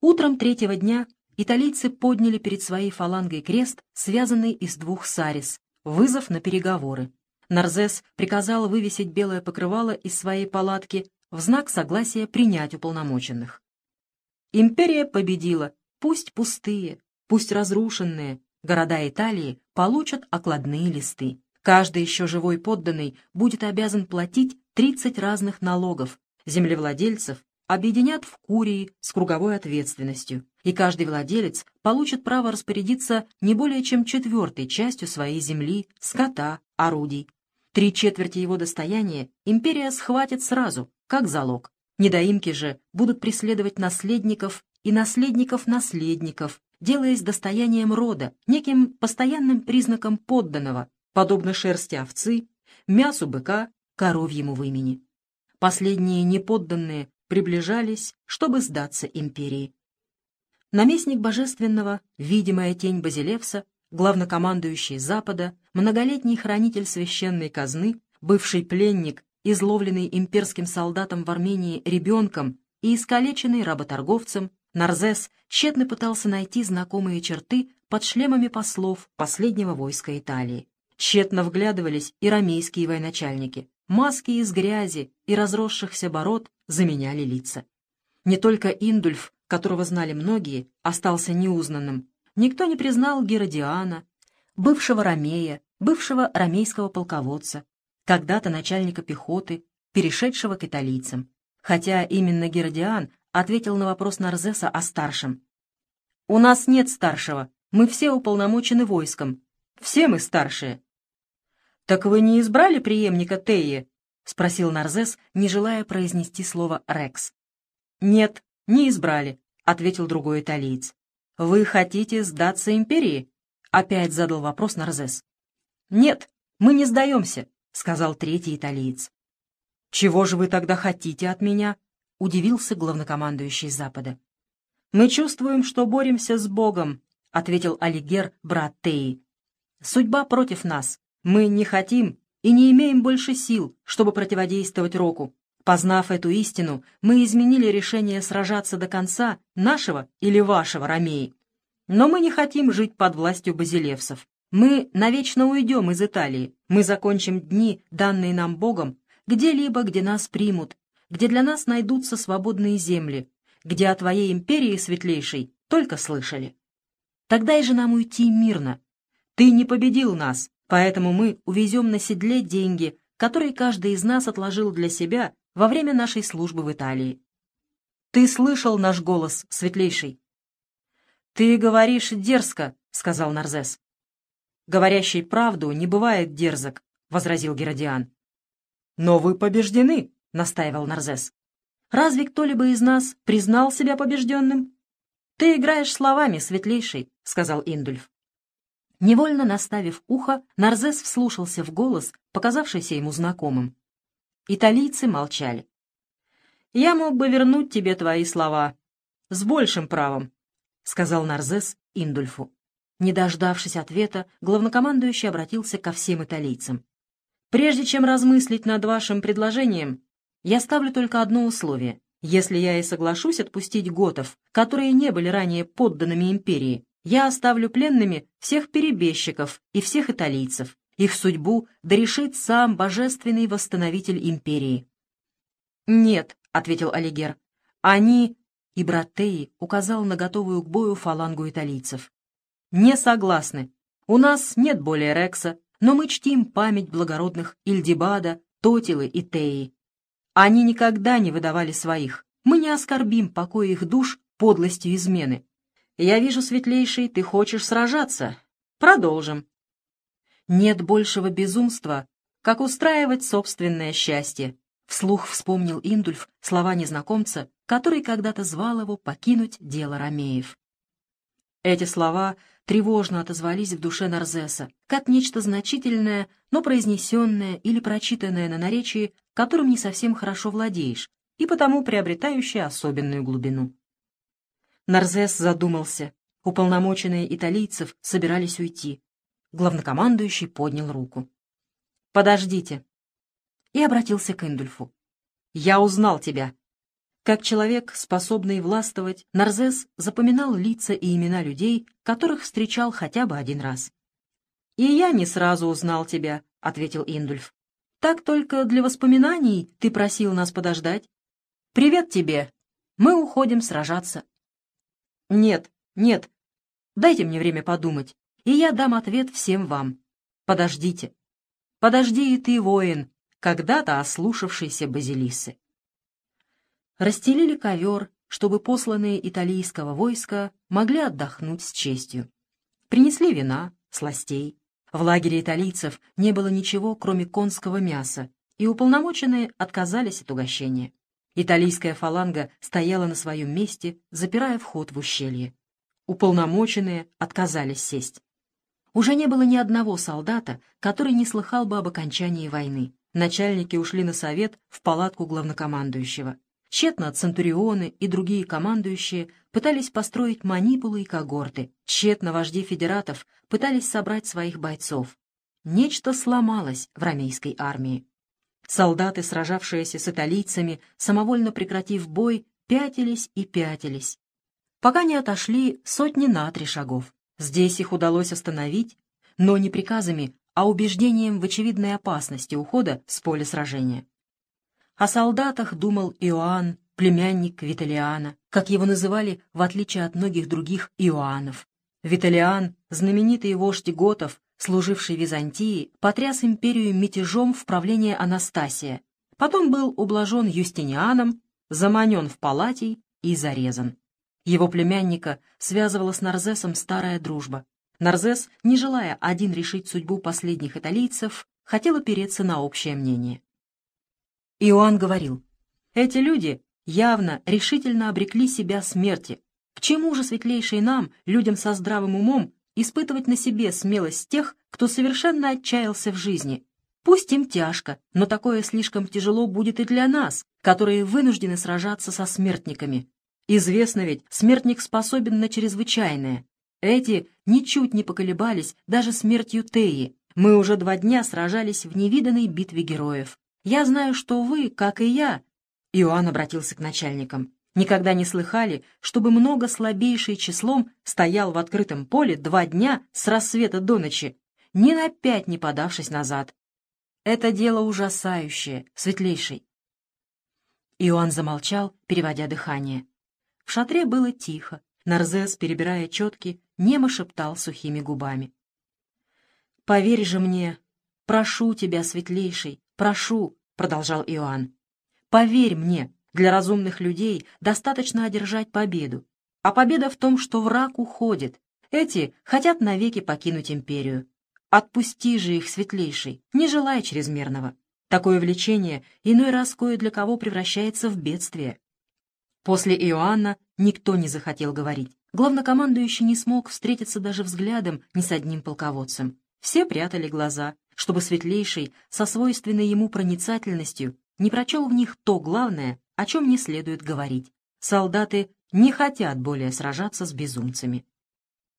Утром третьего дня италийцы подняли перед своей фалангой крест, связанный из двух сарис, вызов на переговоры. Нарзес приказал вывесить белое покрывало из своей палатки в знак согласия принять уполномоченных. Империя победила, пусть пустые, пусть разрушенные, города Италии получат окладные листы. Каждый еще живой подданный будет обязан платить 30 разных налогов. Землевладельцев объединят в курии с круговой ответственностью, и каждый владелец получит право распорядиться не более чем четвертой частью своей земли, скота, орудий. Три четверти его достояния империя схватит сразу, как залог. Недоимки же будут преследовать наследников и наследников наследников, делаясь достоянием рода, неким постоянным признаком подданного, подобно шерсти овцы, мясу быка, коровьему вымени. Последние неподданные приближались, чтобы сдаться империи. Наместник Божественного, видимая тень Базилевса, главнокомандующий Запада, многолетний хранитель священной казны, бывший пленник, изловленный имперским солдатом в Армении ребенком и искалеченный работорговцем, Нарзес тщетно пытался найти знакомые черты под шлемами послов последнего войска Италии. Тщетно вглядывались и рамейские военачальники. Маски из грязи и разросшихся бород заменяли лица. Не только Индульф, которого знали многие, остался неузнанным. Никто не признал Геродиана, бывшего ромея, бывшего ромейского полководца, когда-то начальника пехоты, перешедшего к италийцам. Хотя именно Геродиан ответил на вопрос Нарзеса о старшем. «У нас нет старшего, мы все уполномочены войском. Все мы старшие». «Так вы не избрали преемника Теи?» — спросил Нарзес, не желая произнести слово «рекс». «Нет, не избрали», — ответил другой италиец. «Вы хотите сдаться империи?» — опять задал вопрос Нарзес. «Нет, мы не сдаемся», — сказал третий италиец. «Чего же вы тогда хотите от меня?» — удивился главнокомандующий Запада. «Мы чувствуем, что боремся с Богом», — ответил Алигер, брат Теи. «Судьба против нас. Мы не хотим и не имеем больше сил, чтобы противодействовать Року. Познав эту истину, мы изменили решение сражаться до конца нашего или вашего Ромеи. Но мы не хотим жить под властью базилевсов. Мы навечно уйдем из Италии. Мы закончим дни, данные нам Богом, где-либо, где нас примут, где для нас найдутся свободные земли, где о твоей империи светлейшей только слышали. Тогда и же нам уйти мирно. Ты не победил нас, Поэтому мы увезем на седле деньги, которые каждый из нас отложил для себя во время нашей службы в Италии. Ты слышал наш голос, светлейший? Ты говоришь дерзко, сказал Нарзес. Говорящий правду не бывает дерзок, возразил Геродиан. Но вы побеждены, настаивал Нарзес. Разве кто-либо из нас признал себя побежденным? Ты играешь словами, светлейший, сказал Индульф. Невольно наставив ухо, Нарзес вслушался в голос, показавшийся ему знакомым. Италийцы молчали. «Я мог бы вернуть тебе твои слова. С большим правом», — сказал Нарзес Индульфу. Не дождавшись ответа, главнокомандующий обратился ко всем италийцам. «Прежде чем размыслить над вашим предложением, я ставлю только одно условие. Если я и соглашусь отпустить готов, которые не были ранее подданными империи, я оставлю пленными всех перебежчиков и всех италийцев. Их судьбу дорешит сам божественный восстановитель империи. «Нет», — ответил Алигер, — «они...» И Братеи указал на готовую к бою фалангу италийцев. «Не согласны. У нас нет более Рекса, но мы чтим память благородных Ильдибада, Тотилы и Теи. Они никогда не выдавали своих. Мы не оскорбим покой их душ подлостью измены. Я вижу, светлейший, ты хочешь сражаться. Продолжим. Нет большего безумства, как устраивать собственное счастье. Вслух вспомнил Индульф слова незнакомца, который когда-то звал его покинуть дело Ромеев. Эти слова тревожно отозвались в душе Нарзеса, как нечто значительное, но произнесенное или прочитанное на наречии, которым не совсем хорошо владеешь, и потому приобретающее особенную глубину. Нарзес задумался. Уполномоченные италийцев собирались уйти. Главнокомандующий поднял руку. «Подождите!» И обратился к Индульфу. «Я узнал тебя. Как человек, способный властвовать, Нарзес запоминал лица и имена людей, которых встречал хотя бы один раз. «И я не сразу узнал тебя», — ответил Индульф. «Так только для воспоминаний ты просил нас подождать. Привет тебе. Мы уходим сражаться». «Нет, нет. Дайте мне время подумать, и я дам ответ всем вам. Подождите. Подожди и ты, воин, когда-то ослушавшийся Базилисы». Расстелили ковер, чтобы посланные италийского войска могли отдохнуть с честью. Принесли вина, сластей. В лагере италийцев не было ничего, кроме конского мяса, и уполномоченные отказались от угощения. Италийская фаланга стояла на своем месте, запирая вход в ущелье. Уполномоченные отказались сесть. Уже не было ни одного солдата, который не слыхал бы об окончании войны. Начальники ушли на совет в палатку главнокомандующего. Тщетно центурионы и другие командующие пытались построить манипулы и когорты. Тщетно вожди федератов пытались собрать своих бойцов. Нечто сломалось в ромейской армии. Солдаты, сражавшиеся с италийцами, самовольно прекратив бой, пятились и пятились, пока не отошли сотни на три шагов. Здесь их удалось остановить, но не приказами, а убеждением в очевидной опасности ухода с поля сражения. О солдатах думал Иоанн, племянник Виталиана, как его называли в отличие от многих других Иоаннов. Виталиан, знаменитый вождь готов, служивший Византии, потряс империю мятежом в правление Анастасия, потом был ублажен Юстинианом, заманен в Палатий и зарезан. Его племянника связывала с Нарзесом старая дружба. Нарзес, не желая один решить судьбу последних италийцев, хотел опереться на общее мнение. Иоанн говорил, «Эти люди явно решительно обрекли себя смерти. К чему же светлейшей нам, людям со здравым умом, испытывать на себе смелость тех, кто совершенно отчаялся в жизни? Пусть им тяжко, но такое слишком тяжело будет и для нас, которые вынуждены сражаться со смертниками. Известно ведь, смертник способен на чрезвычайное. Эти ничуть не поколебались даже смертью Теи. Мы уже два дня сражались в невиданной битве героев. Я знаю, что вы, как и я, Иоанн обратился к начальникам, никогда не слыхали, чтобы много слабейший числом стоял в открытом поле два дня с рассвета до ночи, ни на пять не подавшись назад. Это дело ужасающее, светлейший. Иоанн замолчал, переводя дыхание. В шатре было тихо. Нарзес, перебирая четки, немо шептал сухими губами. «Поверь же мне, прошу тебя, светлейший, прошу, — продолжал Иоанн. «Поверь мне, для разумных людей достаточно одержать победу. А победа в том, что враг уходит. Эти хотят навеки покинуть империю. Отпусти же их, светлейший, не желая чрезмерного. Такое влечение иной раз кое для кого превращается в бедствие». После Иоанна никто не захотел говорить. Главнокомандующий не смог встретиться даже взглядом ни с одним полководцем. Все прятали глаза, чтобы Светлейший со свойственной ему проницательностью не прочел в них то главное, о чем не следует говорить. Солдаты не хотят более сражаться с безумцами.